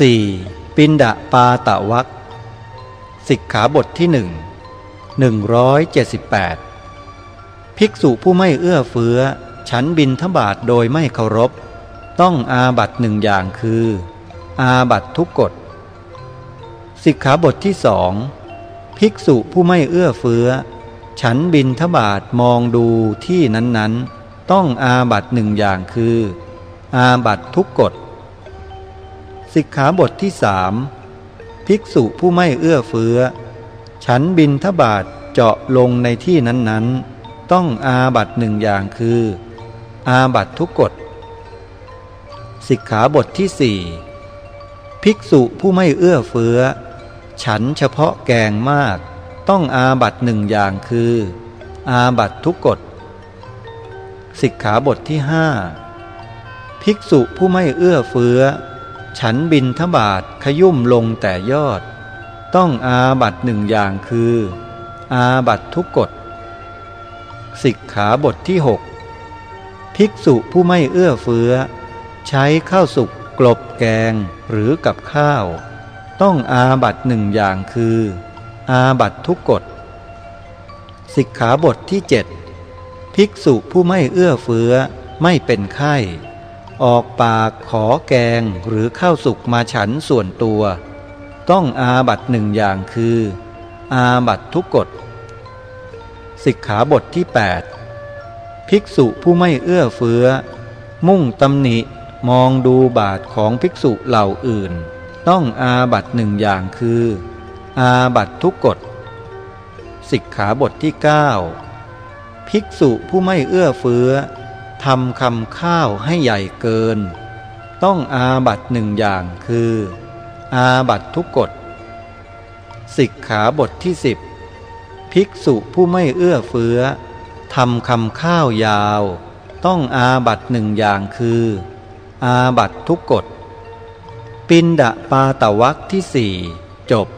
4. ปินดาปาตะวักสิกขาบทที่หนึ่งหนึ่งร้อยเจ็ดสิบแปดภิกษุผู้ไม่เอื้อเฟื้อ ฉันบินทบาทโดยไม่เคารพ ต้องอาบัตหนึ่งอย่างคือ อาบัตทุกกฎสิกขาบทที่สองภิกษุผู้ไม่เอื้อเฟื้อ ฉันบินทบาทมองดูที่นั้นๆ ต้องอาบัตหนึ่งอย่างคือ อาบัตทุกกฎ สิกขาบทที่สามภิกษุผู้ไม่เอื้อเฟื้อ ฉันบินทบาทเจาะลงในที่นั้นๆ ต้องอาบัตหนึ่งอย่างคือ อาบัตทุกกฎสิกขาบทที่สี่ภิกษุผู้ไม่เอื้อเฟื้อ ฉันเฉพาะแกงมาก ต้องอาบัตหนึ่งอย่างคือ อาบัตทุกกฎสิกขาบทที่ห้าภิกษุผู้ไม่เอื้อเฟื้อ ฉันบินทบาทขยุ่มลงแต่ยอด ต้องอาบัตหนึ่งอย่างคือ อาบัตทุกกฎสิกขาบทที่หกภิกษุผู้ไม่เอื้อเฟื้อ ใช้ข้าวสุกกลบแกงหรือกับข้าว ต้องอาบัตหนึ่งอย่างคือ อาบัตทุกกฎสิกขาบทที่เจ็ดภิกษุผู้ไม่เอื้อเฟื้อไม่เป็นไข้ ออกปากขอแกงหรือข้าวสุกมาฉันส่วนตัว ต้องอาบัตหนึ่งอย่างคือ อาบัตทุกกฎสิกขาบทที่ 8 ภิกษุผู้ไม่เอื้อเฟื้อ มุ่งตำหนิมองดูบาทของภิกษุเหล่าอื่น ต้องอาบัตหนึ่งอย่างคือ อาบัตทุกกฎสิกขาบทที่ 9 ภิกษุผู้ไม่เอื้อเฟื้อ ทำคำข้าวให้ใหญ่เกิน ต้องอาบัตหนึ่งอย่างคือ อาบัตทุกกฎสิกขาบทที่สิบภิกษุผู้ไม่เอื้อเฟื้อทำคำข้าวยาว ต้องอาบัตหนึ่งอย่างคือ อาบัตทุกกฎปินดะปาตวักที่สี่จบ